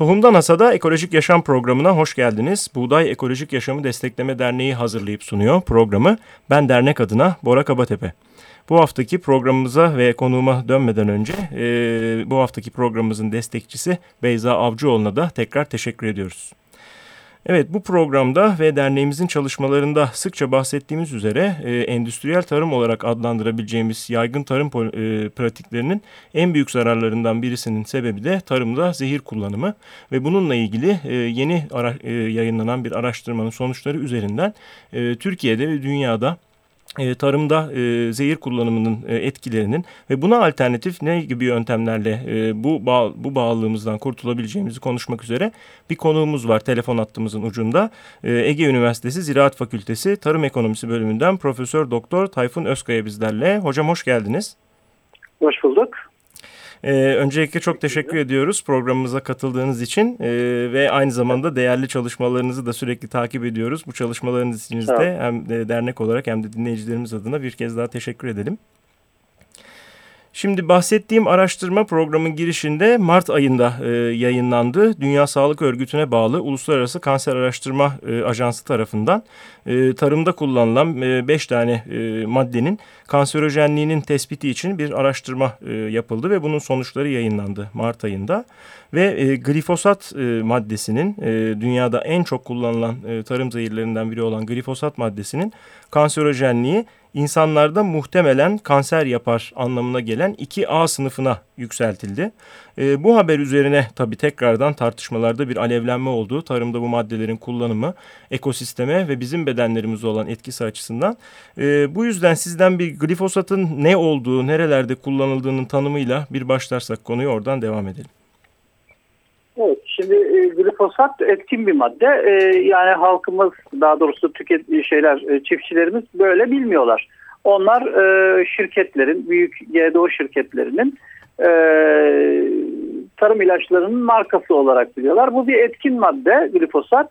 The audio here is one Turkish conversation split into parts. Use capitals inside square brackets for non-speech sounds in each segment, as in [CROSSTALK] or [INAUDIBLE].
Tohumdan Hasada Ekolojik Yaşam programına hoş geldiniz. Buğday Ekolojik Yaşamı Destekleme Derneği hazırlayıp sunuyor programı. Ben dernek adına Bora Kabatepe. Bu haftaki programımıza ve konuğuma dönmeden önce e, bu haftaki programımızın destekçisi Beyza Avcıoğlu'na da tekrar teşekkür ediyoruz. Evet bu programda ve derneğimizin çalışmalarında sıkça bahsettiğimiz üzere e, endüstriyel tarım olarak adlandırabileceğimiz yaygın tarım e, pratiklerinin en büyük zararlarından birisinin sebebi de tarımda zehir kullanımı ve bununla ilgili e, yeni ara, e, yayınlanan bir araştırmanın sonuçları üzerinden e, Türkiye'de ve dünyada e, tarımda e, zehir kullanımının e, etkilerinin ve buna alternatif ne gibi yöntemlerle e, bu bağ, bu bağlılığımızdan kurtulabileceğimizi konuşmak üzere bir konuğumuz var telefon hattımızın ucunda. E, Ege Üniversitesi Ziraat Fakültesi Tarım Ekonomisi bölümünden Profesör Doktor Tayfun Özkaya bizlerle. Hocam hoş geldiniz. Hoş bulduk. Ee, öncelikle çok teşekkür ediyoruz programımıza katıldığınız için ee, ve aynı zamanda değerli çalışmalarınızı da sürekli takip ediyoruz. Bu çalışmalarınız için de hem de dernek olarak hem de dinleyicilerimiz adına bir kez daha teşekkür edelim. Şimdi bahsettiğim araştırma programın girişinde Mart ayında e, yayınlandı. Dünya Sağlık Örgütü'ne bağlı Uluslararası Kanser Araştırma e, Ajansı tarafından e, tarımda kullanılan 5 e, tane e, maddenin kanserojenliğinin tespiti için bir araştırma e, yapıldı ve bunun sonuçları yayınlandı Mart ayında. Ve e, glifosat e, maddesinin e, dünyada en çok kullanılan e, tarım zehirlerinden biri olan glifosat maddesinin kanserojenliği insanlarda muhtemelen kanser yapar anlamına gelen 2A sınıfına yükseltildi. E, bu haber üzerine tabii tekrardan tartışmalarda bir alevlenme oldu. Tarımda bu maddelerin kullanımı ekosisteme ve bizim bedenlerimize olan etkisi açısından. E, bu yüzden sizden bir glifosatın ne olduğu, nerelerde kullanıldığının tanımıyla bir başlarsak konuyu oradan devam edelim. Evet, şimdi e, glifosat etkin bir madde. E, yani halkımız, daha doğrusu tüket şeyler, e, çiftçilerimiz böyle bilmiyorlar. Onlar e, şirketlerin, büyük GDO şirketlerinin e, tarım ilaçlarının markası olarak biliyorlar. Bu bir etkin madde glifosat.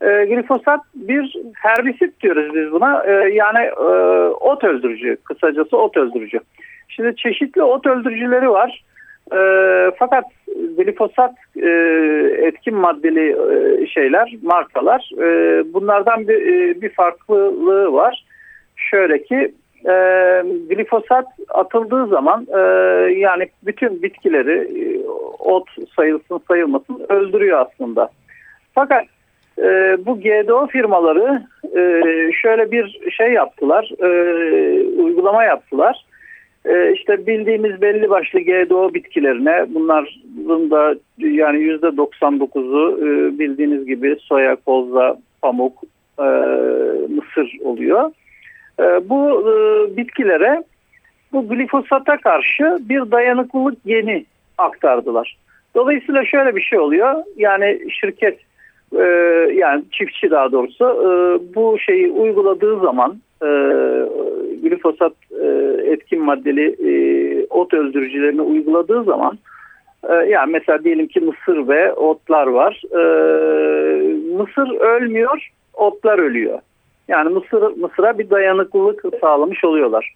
E, glifosat bir herbisit diyoruz biz buna. E, yani e, ot öldürücü, kısacası ot öldürücü. Şimdi çeşitli ot öldürücüleri var. E, fakat glifosat e, etkin maddeli e, şeyler, markalar e, bunlardan bir, e, bir farklılığı var. Şöyle ki e, glifosat atıldığı zaman e, yani bütün bitkileri e, ot sayılsın sayılmasın öldürüyor aslında. Fakat e, bu GDO firmaları e, şöyle bir şey yaptılar, e, uygulama yaptılar e, işte bildiğimiz belli başlı GDO bitkilerine bunların da yani yüzde 99'u e, bildiğiniz gibi soya, kozla, pamuk, e, mısır oluyor. E, bu e, bitkilere bu glifosata karşı bir dayanıklılık geni aktardılar. Dolayısıyla şöyle bir şey oluyor. Yani şirket e, yani çiftçi daha doğrusu e, bu şeyi uyguladığı zaman glifosat etkin maddeli ot öldürücülerini uyguladığı zaman e, yani mesela diyelim ki mısır ve otlar var. Mısır ölmüyor, otlar ölüyor. Yani mısır mısıra bir dayanıklılık sağlamış oluyorlar.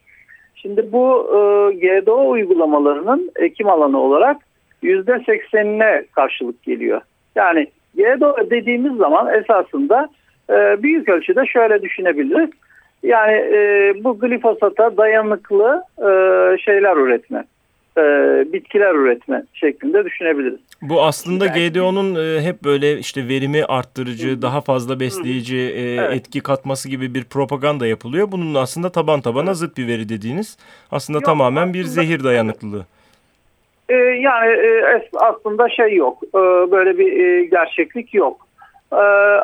Şimdi bu e, GDO uygulamalarının ekim alanı olarak yüzde seksenine karşılık geliyor. Yani GDO dediğimiz zaman esasında e, büyük ölçüde şöyle düşünebiliriz. Yani e, bu glifosata dayanıklı e, şeyler üretme, e, bitkiler üretme şeklinde düşünebiliriz. Bu aslında GDO'nun e, hep böyle işte verimi arttırıcı, daha fazla besleyici e, evet. etki katması gibi bir propaganda yapılıyor. Bunun aslında taban tabana zıt bir veri dediğiniz aslında Yok, tamamen aslında, bir zehir dayanıklılığı. E, yani aslında şey yok, böyle bir gerçeklik yok.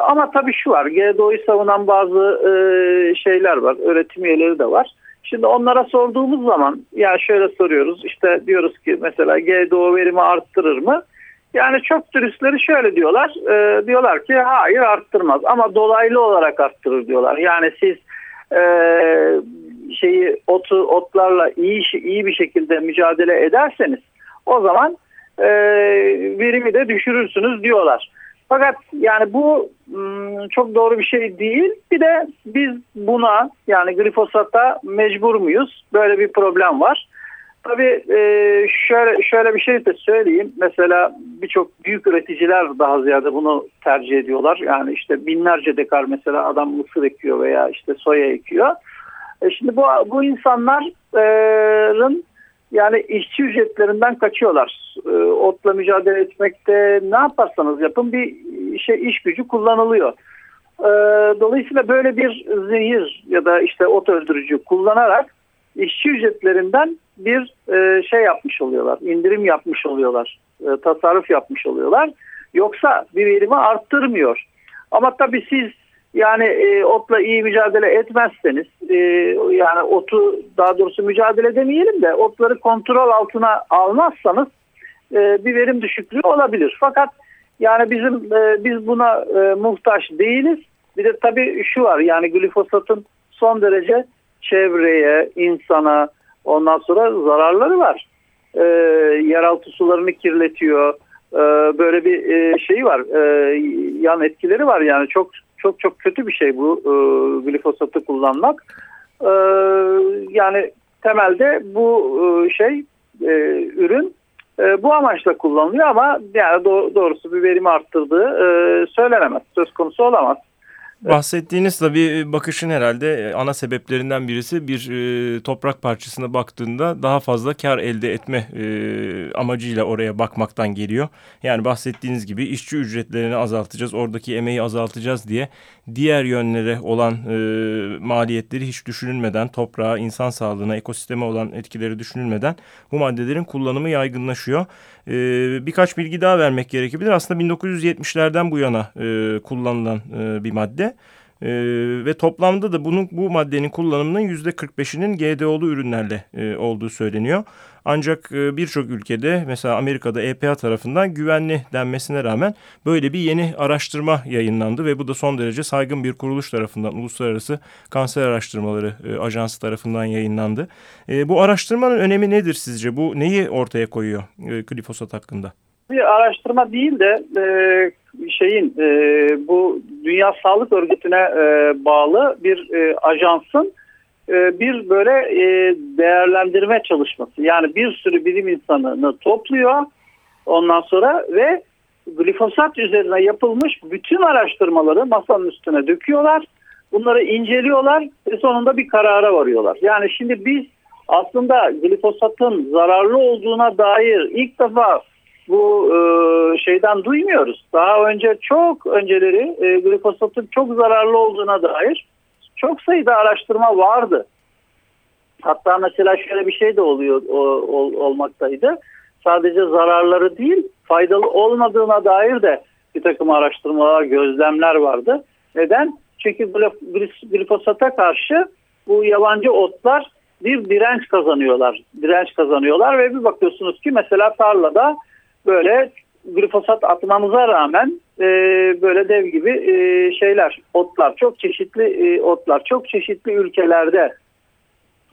Ama tabii şu var, GDO'yu savunan bazı şeyler var, öğretim üyeleri de var. Şimdi onlara sorduğumuz zaman, yani şöyle soruyoruz, işte diyoruz ki mesela GDO verimi arttırır mı? Yani çok turistleri şöyle diyorlar, e, diyorlar ki hayır arttırmaz ama dolaylı olarak arttırır diyorlar. Yani siz e, şeyi otu otlarla iyi iyi bir şekilde mücadele ederseniz o zaman e, verimi de düşürürsünüz diyorlar. Fakat yani bu hmm, çok doğru bir şey değil. Bir de biz buna yani glifosata mecbur muyuz? Böyle bir problem var. Tabii e, şöyle şöyle bir şey de söyleyeyim. Mesela birçok büyük üreticiler daha ziyade bunu tercih ediyorlar. Yani işte binlerce dekar mesela adam mısır ekiyor veya işte soya ekiyor. E şimdi bu bu insanların yani işçi ücretlerinden kaçıyorlar. E, otla mücadele etmekte ne yaparsanız yapın bir şey iş gücü kullanılıyor. E, dolayısıyla böyle bir zehir ya da işte ot öldürücü kullanarak işçi ücretlerinden bir e, şey yapmış oluyorlar. indirim yapmış oluyorlar. E, tasarruf yapmış oluyorlar. Yoksa bir verimi arttırmıyor. Ama tabii siz yani e, otla iyi mücadele etmezseniz e, yani otu daha doğrusu mücadele demeyelim de otları kontrol altına almazsanız e, bir verim düşüklüğü olabilir. Fakat yani bizim e, biz buna e, muhtaç değiliz. Bir de tabii şu var yani glifosatın son derece çevreye, insana ondan sonra zararları var. E, yeraltı sularını kirletiyor. E, böyle bir e, şeyi var. E, yan etkileri var yani çok çok çok kötü bir şey bu e, glifosatı kullanmak. E, yani temelde bu e, şey e, ürün e, bu amaçla kullanılıyor ama yani do doğrusu bir verimi arttırdığı e, söylenemez. Söz konusu olamaz. Bahsettiğiniz tabii bakışın herhalde e, ana sebeplerinden birisi bir e, toprak parçasına baktığında daha fazla kar elde etme e, amacıyla oraya bakmaktan geliyor. Yani bahsettiğiniz gibi işçi ücretlerini azaltacağız, oradaki emeği azaltacağız diye diğer yönlere olan e, maliyetleri hiç düşünülmeden, toprağa, insan sağlığına, ekosisteme olan etkileri düşünülmeden bu maddelerin kullanımı yaygınlaşıyor. E, birkaç bilgi daha vermek gerekebilir. Aslında 1970'lerden bu yana e, kullanılan e, bir madde. E, ve toplamda da bunun bu maddenin kullanımının yüzde 45'inin GDO'lu ürünlerle e, olduğu söyleniyor. Ancak e, birçok ülkede mesela Amerika'da EPA tarafından güvenli denmesine rağmen böyle bir yeni araştırma yayınlandı ve bu da son derece saygın bir kuruluş tarafından Uluslararası Kanser Araştırmaları e, Ajansı tarafından yayınlandı. E, bu araştırmanın önemi nedir sizce? Bu neyi ortaya koyuyor e, glifosat hakkında? Bir araştırma değil de e, şeyin e, bu Dünya Sağlık Örgütü'ne e, bağlı bir ajansın bir böyle değerlendirme çalışması. Yani bir sürü bilim insanını topluyor ondan sonra ve glifosat üzerine yapılmış bütün araştırmaları masanın üstüne döküyorlar. Bunları inceliyorlar ve sonunda bir karara varıyorlar. Yani şimdi biz aslında glifosatın zararlı olduğuna dair ilk defa bu e, şeyden duymuyoruz. Daha önce çok önceleri e, glifosatın çok zararlı olduğuna dair çok sayıda araştırma vardı. Hatta mesela şöyle bir şey de oluyor o, ol, olmaktaydı. Sadece zararları değil faydalı olmadığına dair de bir takım araştırmalar, gözlemler vardı. Neden? Çünkü glifosata karşı bu yabancı otlar bir direnç kazanıyorlar. Direnç kazanıyorlar ve bir bakıyorsunuz ki mesela tarlada böyle glifosat atmamıza rağmen e, böyle dev gibi e, şeyler, otlar, çok çeşitli e, otlar, çok çeşitli ülkelerde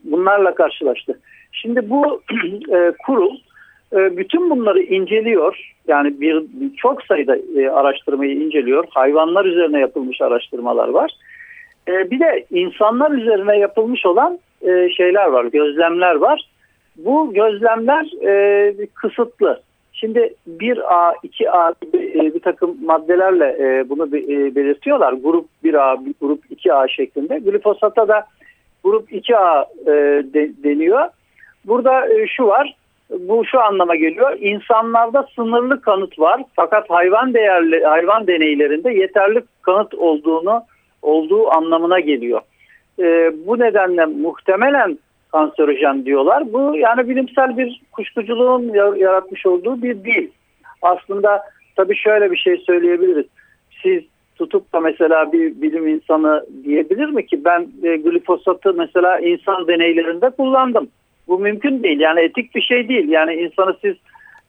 bunlarla karşılaştı. Şimdi bu [CLEARS THROAT] e, kurul e, bütün bunları inceliyor. Yani bir çok sayıda e, araştırmayı inceliyor. Hayvanlar üzerine yapılmış araştırmalar var. E, bir de insanlar üzerine yapılmış olan e, şeyler var, gözlemler var. Bu gözlemler e, kısıtlı. Şimdi 1A, 2A gibi e, bir takım maddelerle e, bunu e, belirtiyorlar. Grup 1A, grup 2A şeklinde. Glifosata da grup 2A deniyor. Burada şu var, bu şu anlama geliyor. İnsanlarda sınırlı kanıt var fakat hayvan değerli hayvan deneylerinde yeterli kanıt olduğunu olduğu anlamına geliyor. bu nedenle muhtemelen kanserojen diyorlar. Bu yani bilimsel bir kuşkuculuğun yaratmış olduğu bir dil. Aslında tabii şöyle bir şey söyleyebiliriz. Siz tutup da mesela bir bilim insanı diyebilir mi ki ben e, glifosatı mesela insan deneylerinde kullandım. Bu mümkün değil. Yani etik bir şey değil. Yani insanı siz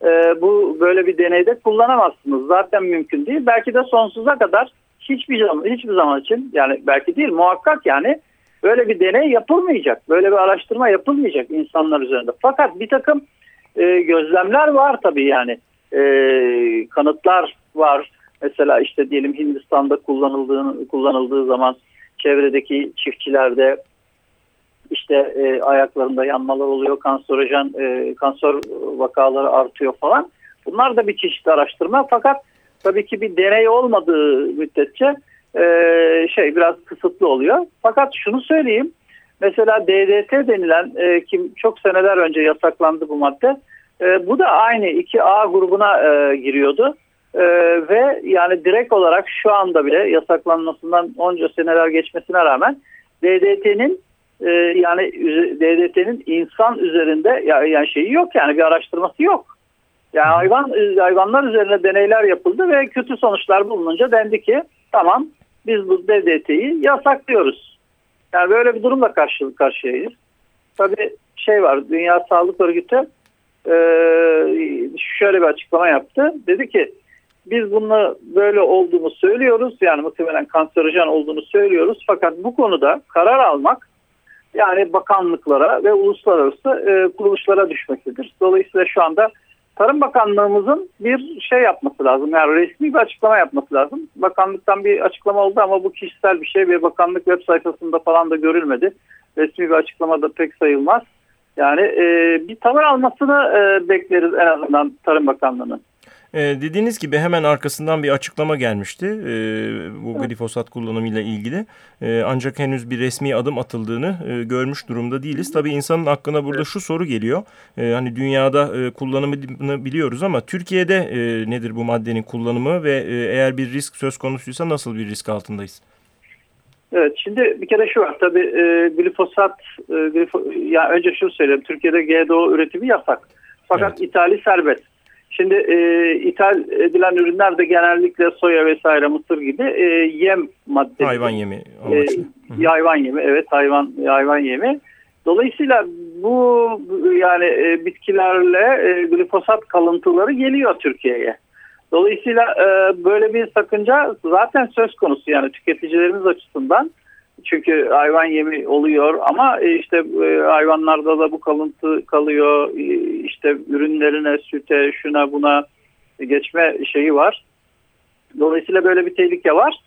e, bu böyle bir deneyde kullanamazsınız. Zaten mümkün değil. Belki de sonsuza kadar hiçbir zaman hiçbir zaman için yani belki değil muhakkak yani Böyle bir deney yapılmayacak. Böyle bir araştırma yapılmayacak insanlar üzerinde. Fakat bir takım e, gözlemler var tabii yani. E, kanıtlar var. Mesela işte diyelim Hindistan'da kullanıldığı, kullanıldığı zaman çevredeki çiftçilerde işte e, ayaklarında yanmalar oluyor, kanserojen e, kanser vakaları artıyor falan. Bunlar da bir çeşit araştırma fakat tabii ki bir deney olmadığı müddetçe e, şey biraz kısıtlı oluyor. Fakat şunu söyleyeyim. Mesela DDT denilen e, kim çok seneler önce yasaklandı bu madde. E, bu da aynı 2A grubuna e, giriyordu. E, ve yani direkt olarak şu anda bile yasaklanmasından onca seneler geçmesine rağmen DDT'nin e, yani DDT'nin insan üzerinde yani şeyi yok yani bir araştırması yok. Yani hayvan hayvanlar üzerine deneyler yapıldı ve kötü sonuçlar bulununca dendi ki tamam biz bu DDT'yi yasaklıyoruz. Yani böyle bir durumla karşı karşıyayız. Tabii şey var Dünya Sağlık Örgütü e, şöyle bir açıklama yaptı. Dedi ki biz bunu böyle olduğunu söylüyoruz. Yani muhtemelen kanserojen olduğunu söylüyoruz. Fakat bu konuda karar almak yani bakanlıklara ve uluslararası e, kuruluşlara düşmektedir. Dolayısıyla şu anda Tarım Bakanlığımızın bir şey yapması lazım. Yani resmi bir açıklama yapması lazım. Bakanlıktan bir açıklama oldu ama bu kişisel bir şey ve bakanlık web sayfasında falan da görülmedi. Resmi bir açıklama da pek sayılmaz. Yani e, bir tavır almasını e, bekleriz en azından Tarım Bakanlığı'nın. E, dediğiniz gibi hemen arkasından bir açıklama gelmişti e, bu glifosat kullanımıyla ilgili. E, ancak henüz bir resmi adım atıldığını e, görmüş durumda değiliz. Tabii insanın aklına burada şu soru geliyor. E, hani dünyada e, kullanımını biliyoruz ama Türkiye'de e, nedir bu maddenin kullanımı ve e, eğer bir risk söz konusuysa nasıl bir risk altındayız? Evet şimdi bir kere şu var tabii e, glifosat e, glifo, ya önce şunu söyleyeyim Türkiye'de GDO üretimi yasak. Fakat evet. ithali serbest. Şimdi e, ithal edilen ürünler de genellikle soya vesaire mısır gibi e, yem madde. Hayvan yemi. E, hayvan yemi evet hayvan hayvan yemi. Dolayısıyla bu yani e, bitkilerle e, glifosat kalıntıları geliyor Türkiye'ye. Dolayısıyla e, böyle bir sakınca zaten söz konusu yani tüketicilerimiz açısından. Çünkü hayvan yemi oluyor ama e, işte e, hayvanlarda da bu kalıntı kalıyor. E, işte ürünlerine, süte, şuna buna geçme şeyi var. Dolayısıyla böyle bir tehlike var.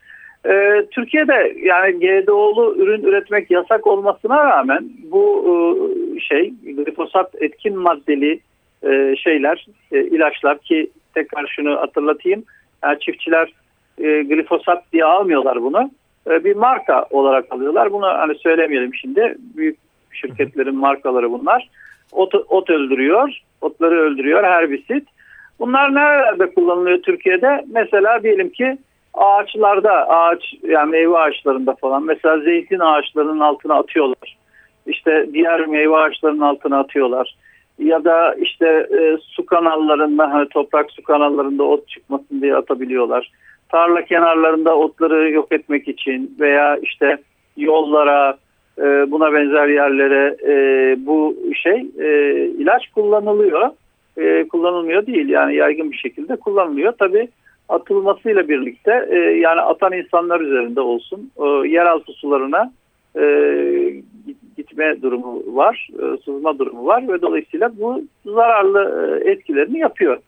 Türkiye'de yani GDO'lu ürün üretmek yasak olmasına rağmen bu şey glifosat etkin maddeli şeyler, ilaçlar ki tekrar şunu hatırlatayım. Yani çiftçiler glifosat diye almıyorlar bunu. E, bir marka olarak alıyorlar. Bunu hani söylemeyelim şimdi. Büyük şirketlerin markaları bunlar. Ot, ot öldürüyor. Otları öldürüyor herbisit. Bunlar nerelerde kullanılıyor Türkiye'de? Mesela diyelim ki ağaçlarda, ağaç yani meyve ağaçlarında falan. Mesela zeytin ağaçlarının altına atıyorlar. İşte diğer meyve ağaçlarının altına atıyorlar. Ya da işte e, su kanallarında hani toprak su kanallarında ot çıkmasın diye atabiliyorlar tarla kenarlarında otları yok etmek için veya işte yollara e, buna benzer yerlere e, bu şey e, ilaç kullanılıyor. E, kullanılmıyor değil yani yaygın bir şekilde kullanılıyor. Tabi atılmasıyla birlikte e, yani atan insanlar üzerinde olsun e, yeraltı sularına e, gitme durumu var, e, sızma durumu var ve dolayısıyla bu zararlı e, etkilerini yapıyor.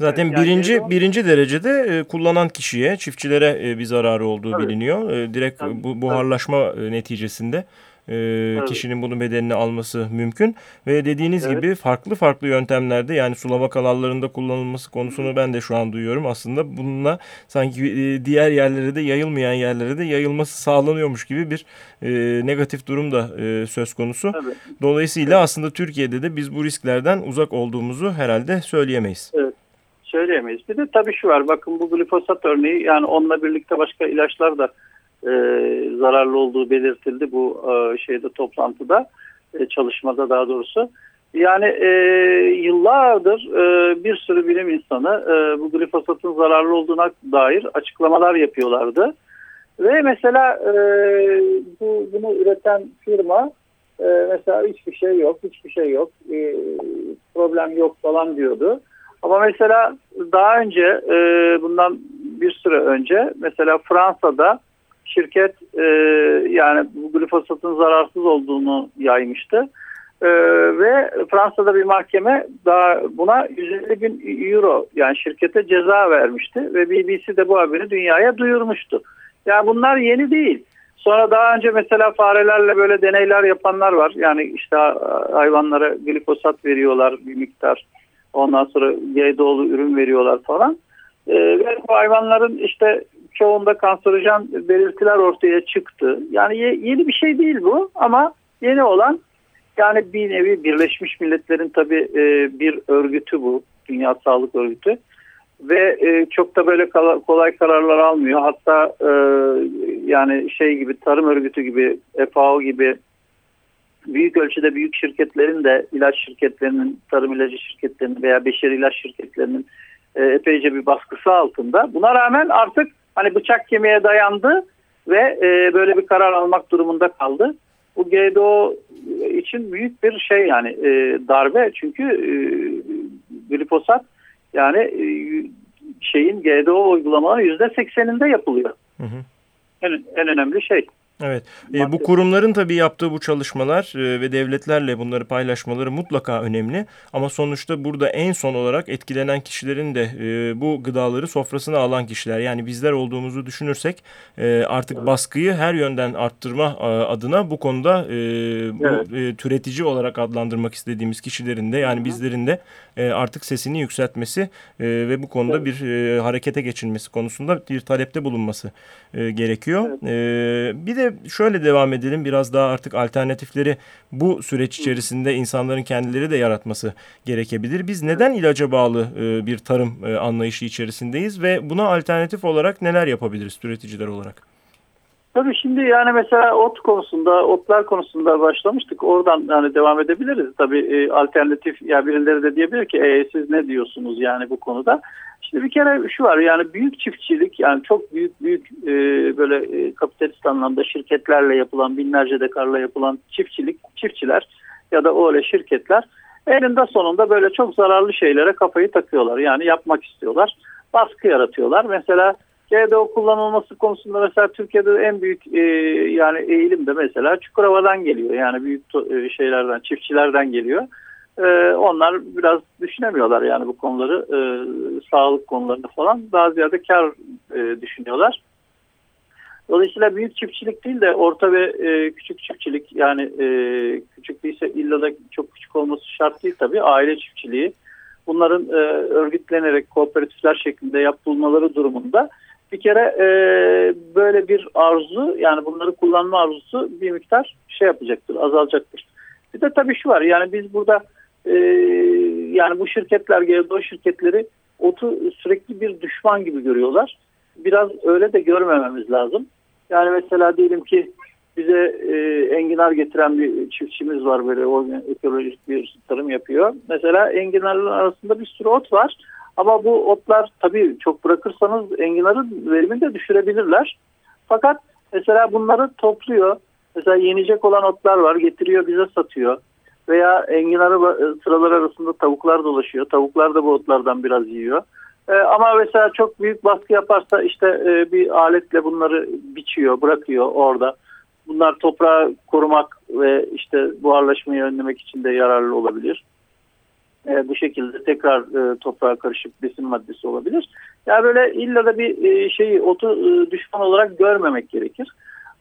Zaten yani birinci yani birinci derecede e, kullanan kişiye, çiftçilere e, bir zararı olduğu Tabii. biliniyor. E, direkt Tabii. bu buharlaşma e, neticesinde e, kişinin bunun bedelini alması mümkün. Ve dediğiniz evet. gibi farklı farklı yöntemlerde yani sulama kanallarında kullanılması konusunu ben de şu an duyuyorum. Aslında bununla sanki e, diğer yerlere de yayılmayan yerlere de yayılması sağlanıyormuş gibi bir e, negatif durum da e, söz konusu. Tabii. Dolayısıyla evet. aslında Türkiye'de de biz bu risklerden uzak olduğumuzu herhalde söyleyemeyiz. Evet söyleyemeyiz. Bir de tabii şu var bakın bu glifosat örneği yani onunla birlikte başka ilaçlar da e, zararlı olduğu belirtildi bu e, şeyde toplantıda e, çalışmada daha doğrusu. Yani e, yıllardır e, bir sürü bilim insanı e, bu glifosatın zararlı olduğuna dair açıklamalar yapıyorlardı. Ve mesela e, bu bunu üreten firma e, mesela hiçbir şey yok, hiçbir şey yok, e, problem yok falan diyordu. Ama mesela daha önce e, bundan bir süre önce mesela Fransa'da şirket e, yani bu glifosatın zararsız olduğunu yaymıştı. E, ve Fransa'da bir mahkeme daha buna 150 bin euro yani şirkete ceza vermişti ve BBC de bu haberi dünyaya duyurmuştu. Yani bunlar yeni değil. Sonra daha önce mesela farelerle böyle deneyler yapanlar var. Yani işte hayvanlara glifosat veriyorlar bir miktar. Ondan sonra GDO'lu ürün veriyorlar falan. Ee, ve bu hayvanların işte çoğunda kanserojen belirtiler ortaya çıktı. Yani yeni bir şey değil bu ama yeni olan yani bir nevi Birleşmiş Milletler'in tabii e, bir örgütü bu. Dünya Sağlık Örgütü. Ve e, çok da böyle kolay kararlar almıyor. Hatta e, yani şey gibi tarım örgütü gibi FAO gibi büyük ölçüde büyük şirketlerin de ilaç şirketlerinin, tarım ilacı şirketlerinin veya beşeri ilaç şirketlerinin epeyce bir baskısı altında. Buna rağmen artık hani bıçak kemiğe dayandı ve böyle bir karar almak durumunda kaldı. Bu GDO için büyük bir şey yani e, darbe çünkü e, glifosat yani e, şeyin GDO uygulamaların yüzde sekseninde yapılıyor. Hı hı. En, en önemli şey. Evet. E, bu kurumların tabii yaptığı bu çalışmalar e, ve devletlerle bunları paylaşmaları mutlaka önemli. Ama sonuçta burada en son olarak etkilenen kişilerin de e, bu gıdaları sofrasına alan kişiler. Yani bizler olduğumuzu düşünürsek e, artık baskıyı her yönden arttırma adına bu konuda e, bu, evet. e, türetici olarak adlandırmak istediğimiz kişilerin de yani bizlerin de e, artık sesini yükseltmesi e, ve bu konuda evet. bir e, harekete geçilmesi konusunda bir talepte bulunması e, gerekiyor. Evet. E, bir de şöyle devam edelim biraz daha artık alternatifleri bu süreç içerisinde insanların kendileri de yaratması gerekebilir. Biz neden ilaca bağlı e, bir tarım e, anlayışı içerisindeyiz ve buna alternatif olarak neler yapabiliriz üreticiler olarak? Tabii şimdi yani mesela ot konusunda, otlar konusunda başlamıştık. Oradan yani devam edebiliriz. Tabii e, alternatif ya birileri de diyebilir ki e, siz ne diyorsunuz yani bu konuda. Şimdi bir kere şu var yani büyük çiftçilik yani çok büyük büyük e, böyle e, kapitalist anlamda şirketlerle yapılan binlerce dekarla yapılan çiftçilik, çiftçiler ya da öyle şirketler elinde sonunda böyle çok zararlı şeylere kafayı takıyorlar. Yani yapmak istiyorlar. Baskı yaratıyorlar. Mesela GDO kullanılması konusunda mesela Türkiye'de en büyük e, yani eğilim de mesela Çukurova'dan geliyor. Yani büyük e, şeylerden, çiftçilerden geliyor. E, onlar biraz düşünemiyorlar yani bu konuları, e, sağlık konularını falan. Daha ziyade kar e, düşünüyorlar. Dolayısıyla büyük çiftçilik değil de orta ve e, küçük çiftçilik yani e, küçük değilse illa da çok küçük olması şart değil tabii aile çiftçiliği. Bunların e, örgütlenerek kooperatifler şeklinde yapılmaları durumunda bir kere e, böyle bir arzu yani bunları kullanma arzusu bir miktar şey yapacaktır, azalacaktır. Bir de tabii şu var yani biz burada e, yani bu şirketler, GDO şirketleri otu sürekli bir düşman gibi görüyorlar. Biraz öyle de görmememiz lazım. Yani mesela diyelim ki bize e, enginar getiren bir çiftçimiz var böyle ekolojik bir tarım yapıyor. Mesela enginarların arasında bir sürü ot var. Ama bu otlar tabii çok bırakırsanız enginarın verimini de düşürebilirler. Fakat mesela bunları topluyor. Mesela yenecek olan otlar var getiriyor bize satıyor. Veya enginarı e, sıralar arasında tavuklar dolaşıyor. Tavuklar da bu otlardan biraz yiyor. Ee, ama mesela çok büyük baskı yaparsa işte e, bir aletle bunları biçiyor, bırakıyor orada. Bunlar toprağı korumak ve işte buharlaşmayı önlemek için de yararlı olabilir e, bu şekilde tekrar e, toprağa karışıp besin maddesi olabilir. Yani böyle illa da bir e, şeyi otu e, düşman olarak görmemek gerekir.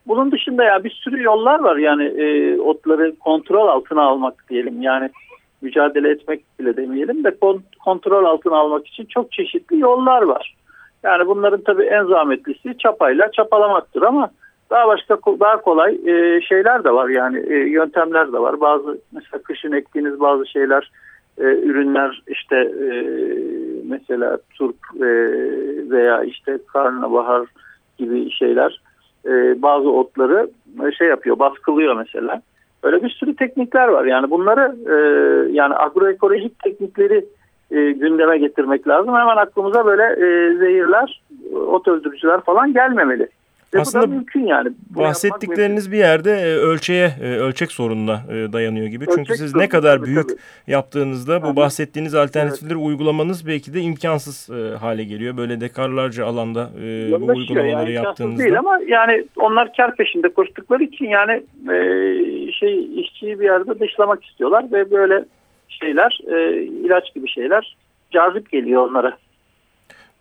Bunun dışında ya bir sürü yollar var yani e, otları kontrol altına almak diyelim yani mücadele etmek bile demeyelim de kontrol altına almak için çok çeşitli yollar var. Yani bunların tabii en zahmetlisi çapayla çapalamaktır ama daha başka daha kolay e, şeyler de var yani e, yöntemler de var. Bazı mesela kışın ektiğiniz bazı şeyler e, ürünler işte e, mesela turp e, veya işte karnabahar gibi şeyler e, bazı otları e, şey yapıyor baskılıyor mesela. Öyle bir sürü teknikler var yani bunları e, yani agroekolojik teknikleri e, gündeme getirmek lazım. Hemen aklımıza böyle e, zehirler, ot öldürücüler falan gelmemeli. Ve Aslında bu da mümkün yani. Bu bahsettikleriniz bir yerde e, ölçeğe, e, ölçek sorununa e, dayanıyor gibi. Ölçek Çünkü siz ne kadar tabii, büyük tabii. yaptığınızda bu bahsettiğiniz alternatifleri evet. uygulamanız belki de imkansız hale geliyor. Böyle dekarlarca alanda bu uygulamaları yani, yaptığınızda. değil ama yani onlar kar peşinde koştukları için yani şey işçiyi bir yerde dışlamak istiyorlar ve böyle şeyler ilaç gibi şeyler cazip geliyor onlara.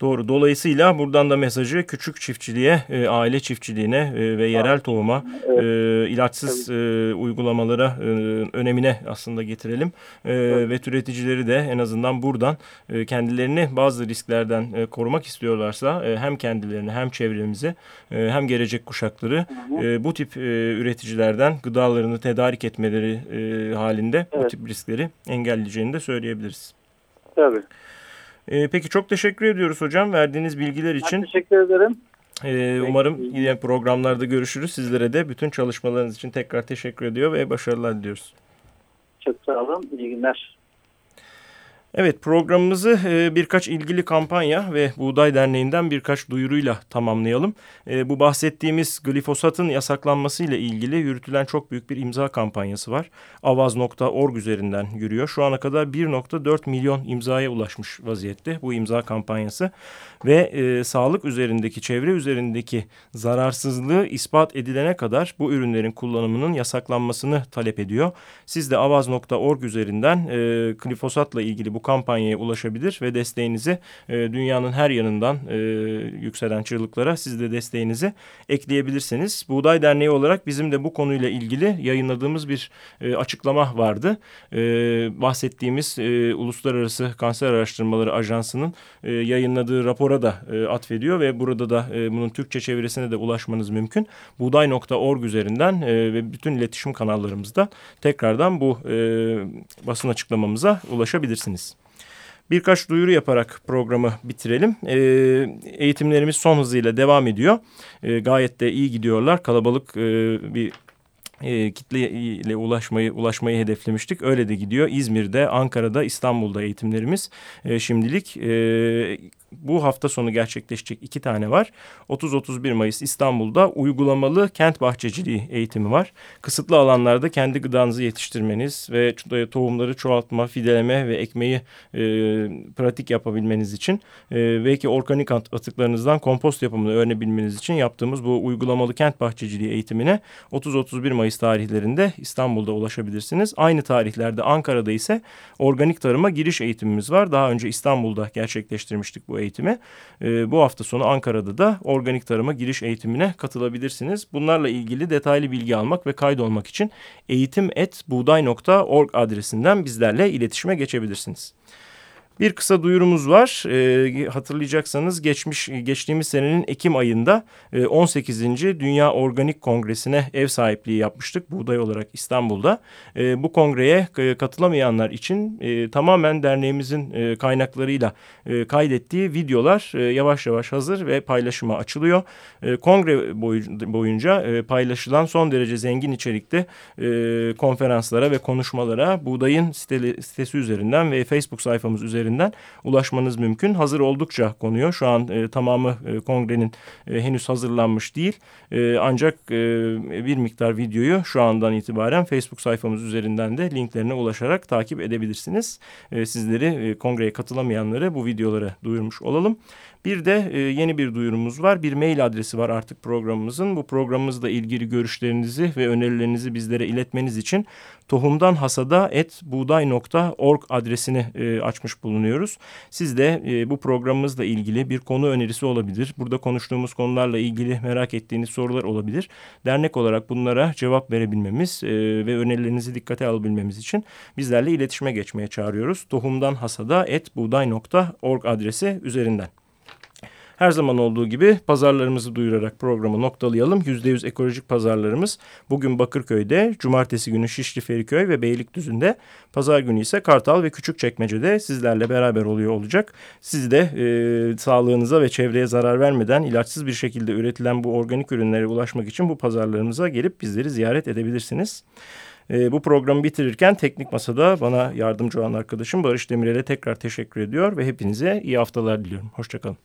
Doğru. Dolayısıyla buradan da mesajı küçük çiftçiliğe, e, aile çiftçiliğine e, ve yerel tohuma, evet. e, ilaçsız e, uygulamalara e, önemine aslında getirelim. E, evet. Ve üreticileri de en azından buradan e, kendilerini bazı risklerden e, korumak istiyorlarsa e, hem kendilerini hem çevremizi e, hem gelecek kuşakları e, bu tip e, üreticilerden gıdalarını tedarik etmeleri e, halinde evet. bu tip riskleri engelleyeceğini de söyleyebiliriz. Tabii. E, peki çok teşekkür ediyoruz hocam verdiğiniz bilgiler için. Ben teşekkür ederim. Ee, umarım yine programlarda görüşürüz. Sizlere de bütün çalışmalarınız için tekrar teşekkür ediyor ve başarılar diliyoruz. Çok sağ olun. İyi günler. Evet programımızı e, birkaç ilgili kampanya ve Buğday Derneği'nden birkaç duyuruyla tamamlayalım. E, bu bahsettiğimiz glifosatın yasaklanması ile ilgili yürütülen çok büyük bir imza kampanyası var. Avaz.org üzerinden yürüyor. Şu ana kadar 1.4 milyon imzaya ulaşmış vaziyette bu imza kampanyası. Ve e, sağlık üzerindeki, çevre üzerindeki zararsızlığı ispat edilene kadar bu ürünlerin kullanımının yasaklanmasını talep ediyor. Siz de avaz.org üzerinden e, glifosatla ilgili bu kampanyaya ulaşabilir ve desteğinizi e, dünyanın her yanından e, yükselen çığlıklara siz de desteğinizi ekleyebilirsiniz. Buğday Derneği olarak bizim de bu konuyla ilgili yayınladığımız bir e, açıklama vardı. E, bahsettiğimiz e, Uluslararası Kanser Araştırmaları Ajansı'nın e, yayınladığı rapora da e, atfediyor ve burada da e, bunun Türkçe çevirisine de ulaşmanız mümkün. Buğday.org üzerinden e, ve bütün iletişim kanallarımızda tekrardan bu e, basın açıklamamıza ulaşabilirsiniz. Birkaç duyuru yaparak programı bitirelim. E, eğitimlerimiz son hızıyla devam ediyor. E, gayet de iyi gidiyorlar. Kalabalık e, bir e, kitle ile ulaşmayı ulaşmayı hedeflemiştik. Öyle de gidiyor. İzmir'de, Ankara'da, İstanbul'da eğitimlerimiz e, şimdilik e, bu hafta sonu gerçekleşecek iki tane var. 30-31 Mayıs İstanbul'da uygulamalı kent bahçeciliği eğitimi var. Kısıtlı alanlarda kendi gıdanızı yetiştirmeniz ve tohumları çoğaltma, fideleme ve ekmeği e, pratik yapabilmeniz için e, belki organik atıklarınızdan kompost yapımını öğrenebilmeniz için yaptığımız bu uygulamalı kent bahçeciliği eğitimine 30-31 Mayıs tarihlerinde İstanbul'da ulaşabilirsiniz. Aynı tarihlerde Ankara'da ise organik tarıma giriş eğitimimiz var. Daha önce İstanbul'da gerçekleştirmiştik bu eğitimi. E, bu hafta sonu Ankara'da da organik tarıma giriş eğitimine katılabilirsiniz. Bunlarla ilgili detaylı bilgi almak ve kaydolmak için eğitim.buğday.org adresinden bizlerle iletişime geçebilirsiniz. Bir kısa duyurumuz var. E, hatırlayacaksanız geçmiş geçtiğimiz senenin Ekim ayında e, 18. Dünya Organik Kongresi'ne ev sahipliği yapmıştık buğday olarak İstanbul'da. E, bu kongreye katılamayanlar için e, tamamen derneğimizin e, kaynaklarıyla e, kaydettiği videolar e, yavaş yavaş hazır ve paylaşıma açılıyor. E, kongre boy, boyunca e, paylaşılan son derece zengin içerikte e, konferanslara ve konuşmalara buğdayın siteli, sitesi üzerinden ve Facebook sayfamız üzerinden üzerinden ulaşmanız mümkün. Hazır oldukça konuyor. Şu an e, tamamı e, kongrenin e, henüz hazırlanmış değil. E, ancak e, bir miktar videoyu şu andan itibaren Facebook sayfamız üzerinden de linklerine ulaşarak takip edebilirsiniz. E, sizleri e, kongreye katılamayanları bu videolara duyurmuş olalım. Bir de e, yeni bir duyurumuz var. Bir mail adresi var artık programımızın. Bu programımızla ilgili görüşlerinizi ve önerilerinizi bizlere iletmeniz için tohumdan adresini e, açmış bulunuyoruz. Siz de e, bu programımızla ilgili bir konu önerisi olabilir. Burada konuştuğumuz konularla ilgili merak ettiğiniz sorular olabilir. Dernek olarak bunlara cevap verebilmemiz e, ve önerilerinizi dikkate alabilmemiz için bizlerle iletişime geçmeye çağırıyoruz. Tohumdan adresi üzerinden. Her zaman olduğu gibi pazarlarımızı duyurarak programı noktalayalım. %100 ekolojik pazarlarımız bugün Bakırköy'de, cumartesi günü Şişli Feriköy ve Beylikdüzü'nde, pazar günü ise Kartal ve Küçükçekmece'de sizlerle beraber oluyor olacak. Siz de e, sağlığınıza ve çevreye zarar vermeden ilaçsız bir şekilde üretilen bu organik ürünlere ulaşmak için bu pazarlarımıza gelip bizleri ziyaret edebilirsiniz. E, bu programı bitirirken Teknik Masa'da bana yardımcı olan arkadaşım Barış Demirel'e tekrar teşekkür ediyor ve hepinize iyi haftalar diliyorum. Hoşçakalın.